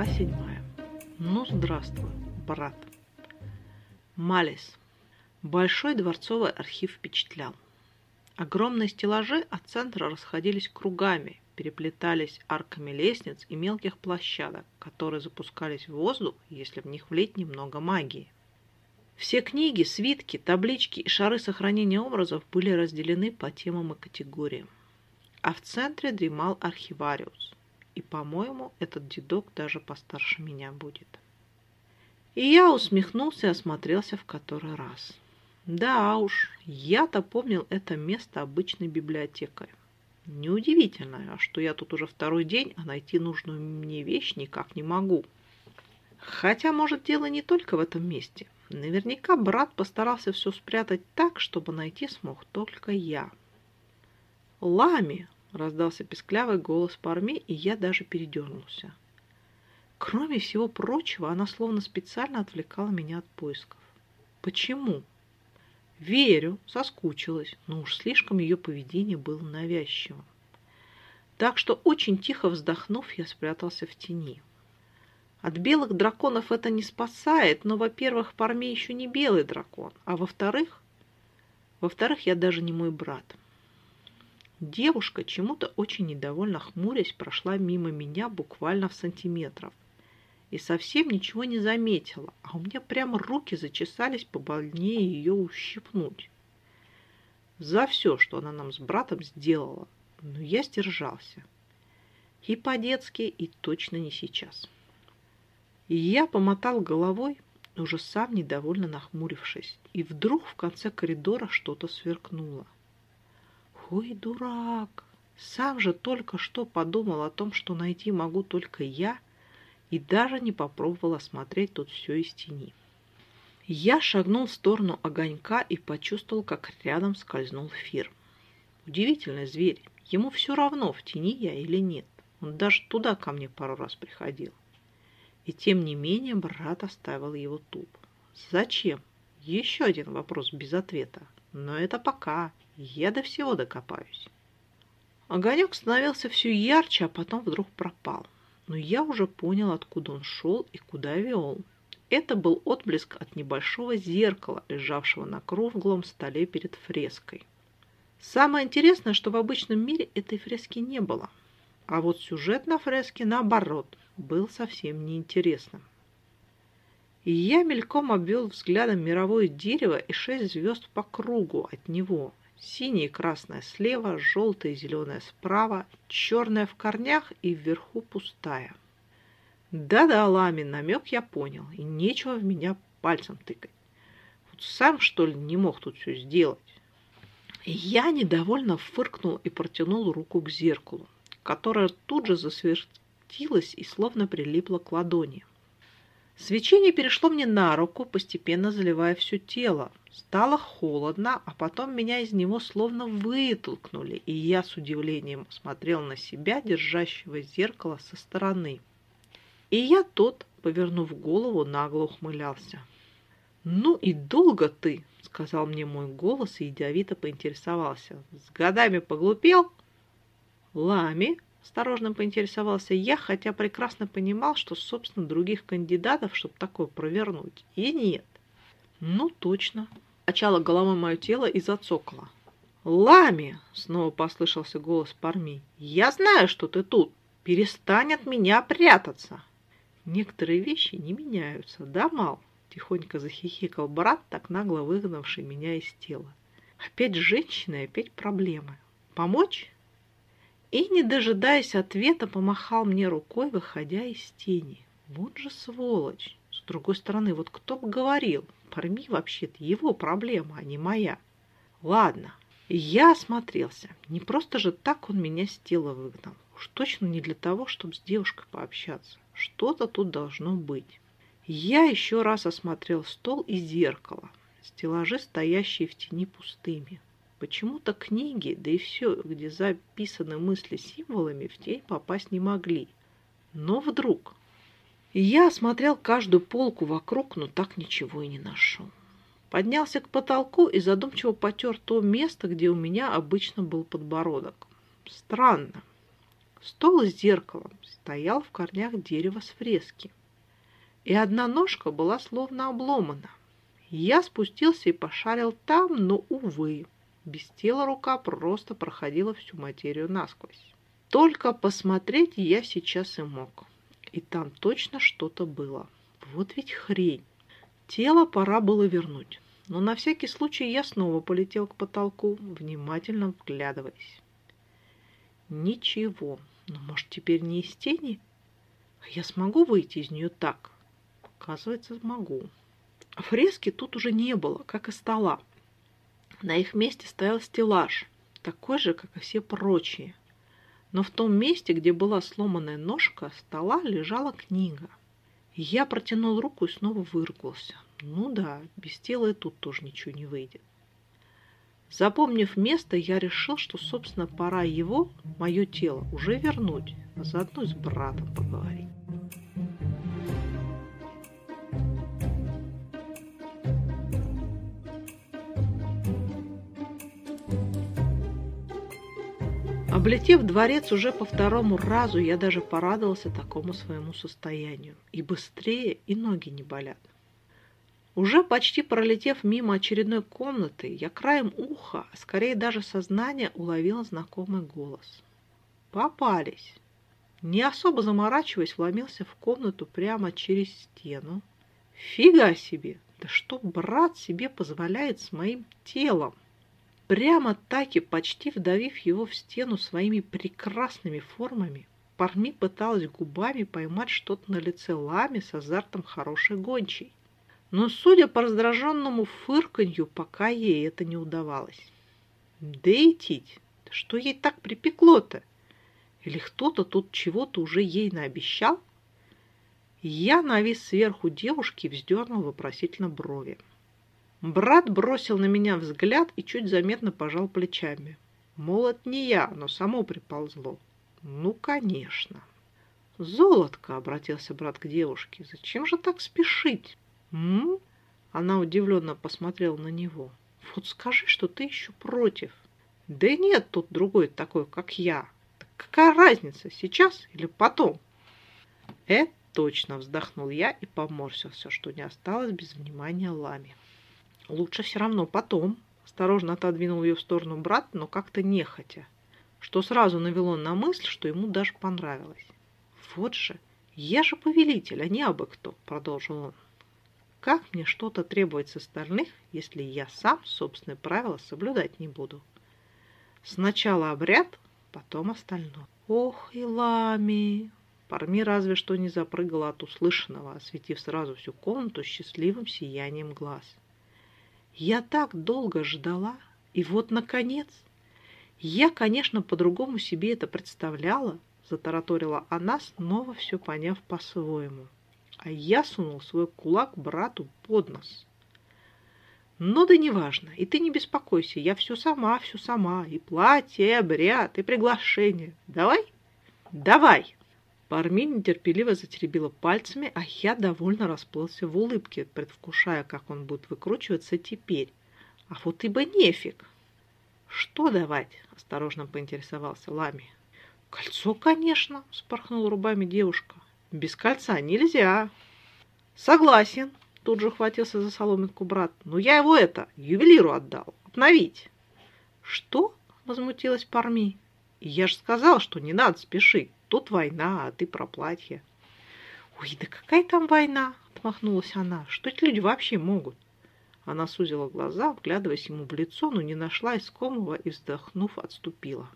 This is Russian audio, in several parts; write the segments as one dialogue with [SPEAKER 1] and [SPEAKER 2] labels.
[SPEAKER 1] Глава седьмая. Ну, здравствуй, брат. Малис. Большой дворцовый архив впечатлял. Огромные стеллажи от центра расходились кругами, переплетались арками лестниц и мелких площадок, которые запускались в воздух, если в них влить немного магии. Все книги, свитки, таблички и шары сохранения образов были разделены по темам и категориям. А в центре дремал архивариус. И, по-моему, этот дедок даже постарше меня будет. И я усмехнулся и осмотрелся в который раз. Да уж, я-то помнил это место обычной библиотекой. Неудивительно, что я тут уже второй день, а найти нужную мне вещь никак не могу. Хотя, может, дело не только в этом месте. Наверняка брат постарался все спрятать так, чтобы найти смог только я. «Лами!» — раздался песклявый голос Парми, и я даже передернулся. Кроме всего прочего, она словно специально отвлекала меня от поисков. Почему? Верю, соскучилась, но уж слишком ее поведение было навязчивым. Так что очень тихо вздохнув, я спрятался в тени. От белых драконов это не спасает, но, во-первых, Парми еще не белый дракон, а во-вторых, во-вторых, я даже не мой брат. Девушка, чему-то очень недовольно хмурясь, прошла мимо меня буквально в сантиметров и совсем ничего не заметила, а у меня прямо руки зачесались побольнее ее ущипнуть. За все, что она нам с братом сделала, но я сдержался. И по-детски, и точно не сейчас. И я помотал головой, уже сам недовольно нахмурившись, и вдруг в конце коридора что-то сверкнуло. Ой, дурак! Сам же только что подумал о том, что найти могу только я — и даже не попробовал осмотреть тут все из тени. Я шагнул в сторону огонька и почувствовал, как рядом скользнул Фир. Удивительный зверь. Ему все равно, в тени я или нет. Он даже туда ко мне пару раз приходил. И тем не менее брат оставил его тут. Зачем? Еще один вопрос без ответа. Но это пока. Я до всего докопаюсь. Огонек становился все ярче, а потом вдруг пропал но я уже понял, откуда он шел и куда вел. Это был отблеск от небольшого зеркала, лежавшего на круглом столе перед фреской. Самое интересное, что в обычном мире этой фрески не было. А вот сюжет на фреске, наоборот, был совсем неинтересным. И я мельком обвел взглядом мировое дерево и шесть звезд по кругу от него, Синее и красное слева, желтое и зеленое справа, черное в корнях и вверху пустая. Да-да, Ламин, намек я понял, и нечего в меня пальцем тыкать. Вот сам, что ли, не мог тут все сделать? я недовольно фыркнул и протянул руку к зеркалу, которое тут же засвертилось и словно прилипло к ладони. Свечение перешло мне на руку, постепенно заливая все тело. Стало холодно, а потом меня из него словно вытолкнули, и я с удивлением смотрел на себя, держащего зеркало со стороны. И я тот, повернув голову, нагло ухмылялся. «Ну и долго ты!» — сказал мне мой голос и ядовито поинтересовался. «С годами поглупел?» «Лами!» Осторожно поинтересовался я, хотя прекрасно понимал, что, собственно, других кандидатов, чтобы такое провернуть, и нет. Ну, точно. Качало головой мое тело и зацокало. «Лами!» — снова послышался голос Парми. «Я знаю, что ты тут. Перестань от меня прятаться!» «Некоторые вещи не меняются, да, Мал?» — тихонько захихикал брат, так нагло выгнавший меня из тела. «Опять женщины, опять проблемы. Помочь?» И, не дожидаясь ответа, помахал мне рукой, выходя из тени. Вот же сволочь! С другой стороны, вот кто бы говорил, Парми вообще-то его проблема, а не моя. Ладно, я осмотрелся. Не просто же так он меня с тела выгнал. Уж точно не для того, чтобы с девушкой пообщаться. Что-то тут должно быть. Я еще раз осмотрел стол и зеркало. Стеллажи, стоящие в тени пустыми. Почему-то книги, да и все, где записаны мысли символами, в тень попасть не могли. Но вдруг... Я осмотрел каждую полку вокруг, но так ничего и не нашел. Поднялся к потолку и задумчиво потер то место, где у меня обычно был подбородок. Странно. Стол с зеркалом, стоял в корнях дерева с фрески. И одна ножка была словно обломана. Я спустился и пошарил там, но, увы, без тела рука просто проходила всю материю насквозь. Только посмотреть я сейчас и мог. И там точно что-то было. Вот ведь хрень. Тело пора было вернуть. Но на всякий случай я снова полетел к потолку, внимательно вглядываясь. Ничего. Но может теперь не из тени? А я смогу выйти из нее так? Оказывается, могу. Фрески тут уже не было, как и стола. На их месте стоял стеллаж, такой же, как и все прочие. Но в том месте, где была сломанная ножка стола, лежала книга. Я протянул руку и снова выругался. Ну да, без тела и тут тоже ничего не выйдет. Запомнив место, я решил, что, собственно, пора его, мое тело, уже вернуть, а заодно с братом поговорить. Облетев дворец уже по второму разу, я даже порадовался такому своему состоянию. И быстрее, и ноги не болят. Уже почти пролетев мимо очередной комнаты, я краем уха, а скорее даже сознания, уловила знакомый голос. Попались. Не особо заморачиваясь, вломился в комнату прямо через стену. Фига себе! Да что брат себе позволяет с моим телом? Прямо таки, почти вдавив его в стену своими прекрасными формами, Парми пыталась губами поймать что-то на лице Лами с азартом хорошей гончей. Но, судя по раздраженному фырканью, пока ей это не удавалось. Да что ей так припекло-то? Или кто-то тут чего-то уже ей наобещал? Я навис сверху девушки и вздернул вопросительно брови. Брат бросил на меня взгляд и чуть заметно пожал плечами. Мол, это не я, но само приползло. Ну, конечно. Золотко, обратился брат к девушке, зачем же так спешить? М? Она удивленно посмотрела на него. Вот скажи, что ты еще против. Да нет тут другой такой, как я. Так какая разница, сейчас или потом? Это точно, вздохнул я и поморщился, что не осталось без внимания Лами. Лучше все равно потом. Осторожно отодвинул ее в сторону брат, но как-то нехотя, что сразу навело на мысль, что ему даже понравилось. Вот же, я же повелитель, а не абы кто, продолжил он. Как мне что-то требовать с остальных, если я сам собственные правила соблюдать не буду? Сначала обряд, потом остальное. Ох, и лами! Парми разве что не запрыгала от услышанного, осветив сразу всю комнату счастливым сиянием глаз. Я так долго ждала, и вот, наконец, я, конечно, по-другому себе это представляла, затараторила она, снова все поняв по-своему. А я сунул свой кулак брату под нос. Ну да неважно, и ты не беспокойся, я все сама, все сама, и платье, и обряд, и приглашение. Давай? Давай! Пармин нетерпеливо затеребила пальцами, а я довольно расплылся в улыбке, предвкушая, как он будет выкручиваться теперь. А вот ибо нефиг. Что давать? Осторожно поинтересовался Лами. Кольцо, конечно, спорхнула рубами девушка. Без кольца нельзя. Согласен, тут же хватился за соломинку брат. Но я его это, ювелиру отдал. Обновить. Что? Возмутилась Парми. Я же сказал, что не надо спешить. Тут война, а ты про платье. Ой, да какая там война? Отмахнулась она. Что эти люди вообще могут? Она сузила глаза, вглядываясь ему в лицо, но не нашла искомого и, вздохнув, отступила.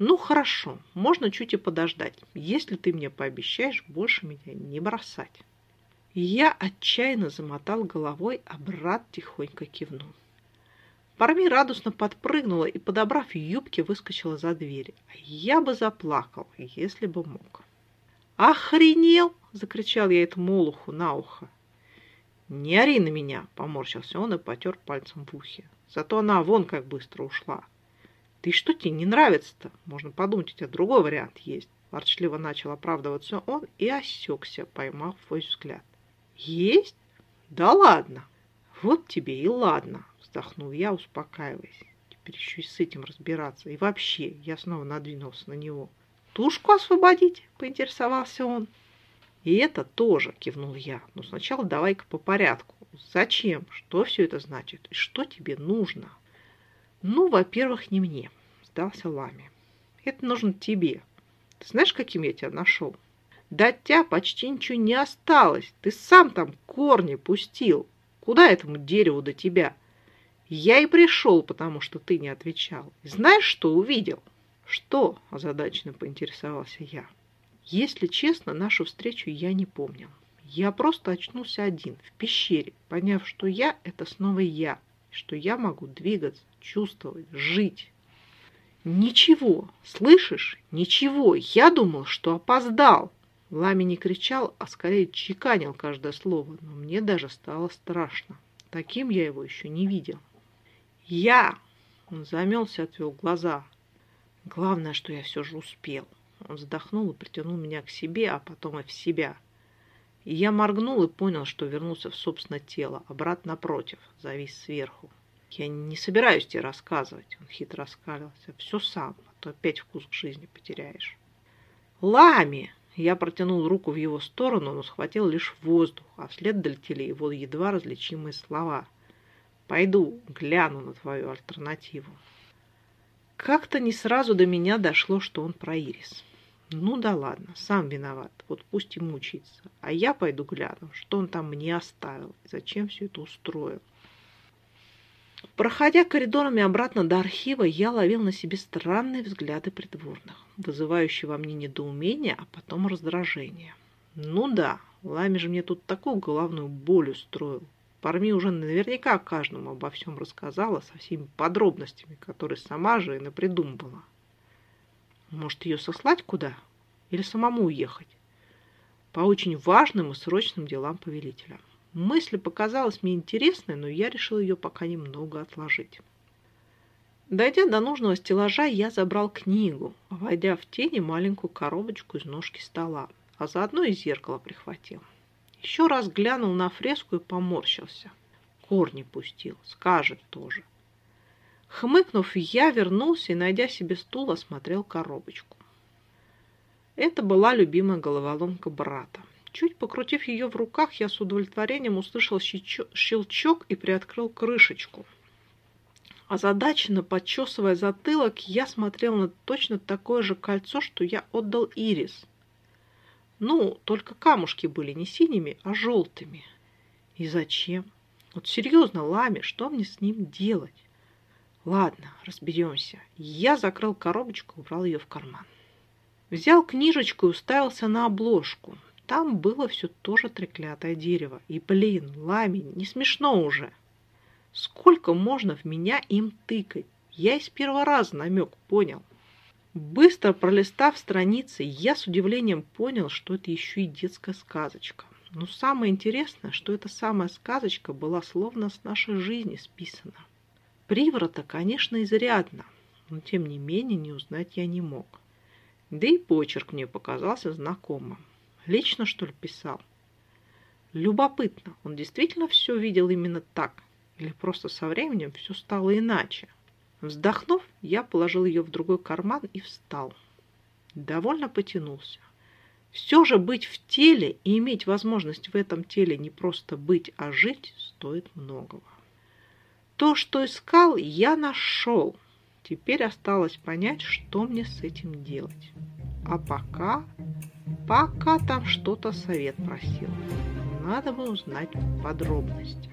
[SPEAKER 1] «Ну, хорошо, можно чуть и подождать, если ты мне пообещаешь больше меня не бросать». Я отчаянно замотал головой, а брат тихонько кивнул. Парми радостно подпрыгнула и, подобрав юбки, выскочила за дверь. А я бы заплакал, если бы мог. «Охренел!» — закричал я этому молуху на ухо. «Не ори на меня!» — поморщился он и потер пальцем в ухе. Зато она вон как быстро ушла. «Ты что тебе не нравится-то? Можно подумать, у тебя другой вариант есть». Ворчливо начал оправдываться он и осекся, поймав свой взгляд. «Есть? Да ладно! Вот тебе и ладно!» Вздохнул я, успокаиваясь. Теперь еще и с этим разбираться. И вообще, я снова надвинулся на него. Тушку освободить? Поинтересовался он. И это тоже, кивнул я. Но сначала давай-ка по порядку. Зачем? Что все это значит? И что тебе нужно? Ну, во-первых, не мне, сдался Лами. Это нужно тебе. Ты знаешь, каким я тебя нашел? Да тебя почти ничего не осталось. Ты сам там корни пустил. Куда этому дереву до тебя? Я и пришел, потому что ты не отвечал. Знаешь, что увидел? Что? Озадаченно поинтересовался я. Если честно, нашу встречу я не помнил. Я просто очнулся один, в пещере, поняв, что я – это снова я, что я могу двигаться, чувствовать, жить. Ничего, слышишь? Ничего. Я думал, что опоздал. Лами не кричал, а скорее чеканил каждое слово, но мне даже стало страшно. Таким я его еще не видел. Я! Он замелся, отвел глаза. Главное, что я все же успел. Он вздохнул и притянул меня к себе, а потом и в себя. И я моргнул и понял, что вернулся в собственное тело, брат напротив, завис сверху. Я не собираюсь тебе рассказывать, он хитро раскалился. Все сам, а то опять вкус к жизни потеряешь. Лами! Я протянул руку в его сторону, но схватил лишь воздух, а вслед долетели его едва различимые слова. «Пойду, гляну на твою альтернативу». Как-то не сразу до меня дошло, что он про Ирис. Ну да ладно, сам виноват, вот пусть и мучается. А я пойду гляну, что он там мне оставил, зачем все это устроил. Проходя коридорами обратно до архива, я ловил на себе странные взгляды придворных, вызывающие во мне недоумение, а потом раздражение. Ну да, Лами же мне тут такую головную боль устроил. Парми уже наверняка каждому обо всем рассказала со всеми подробностями, которые сама же и напридумывала. Может, ее сослать куда? Или самому уехать? По очень важным и срочным делам повелителя. Мысль показалась мне интересной, но я решил ее пока немного отложить. Дойдя до нужного стеллажа, я забрал книгу, войдя в тени маленькую коробочку из ножки стола, а заодно и зеркало прихватил. Еще раз глянул на фреску и поморщился. Корни пустил, скажет тоже. Хмыкнув, я вернулся и, найдя себе стул, осмотрел коробочку. Это была любимая головоломка брата. Чуть покрутив ее в руках, я с удовлетворением услышал щелчок и приоткрыл крышечку. Озадаченно подчесывая затылок, я смотрел на точно такое же кольцо, что я отдал Ирис. Ну, только камушки были не синими, а желтыми. И зачем? Вот серьезно, Лами, что мне с ним делать? Ладно, разберемся. Я закрыл коробочку убрал ее в карман. Взял книжечку и уставился на обложку. Там было все то же треклятое дерево. И, блин, ламень, не смешно уже. Сколько можно в меня им тыкать? Я из первого раза намек понял. Быстро пролистав страницы, я с удивлением понял, что это еще и детская сказочка. Но самое интересное, что эта самая сказочка была словно с нашей жизни списана. Приворота, конечно, изрядно, но тем не менее не узнать я не мог. Да и почерк мне показался знакомым. Лично, что ли, писал? Любопытно, он действительно все видел именно так? Или просто со временем все стало иначе? Вздохнув, я положил ее в другой карман и встал. Довольно потянулся. Все же быть в теле и иметь возможность в этом теле не просто быть, а жить, стоит многого. То, что искал, я нашел. Теперь осталось понять, что мне с этим делать. А пока Пока там что-то совет просил. Надо бы узнать подробности.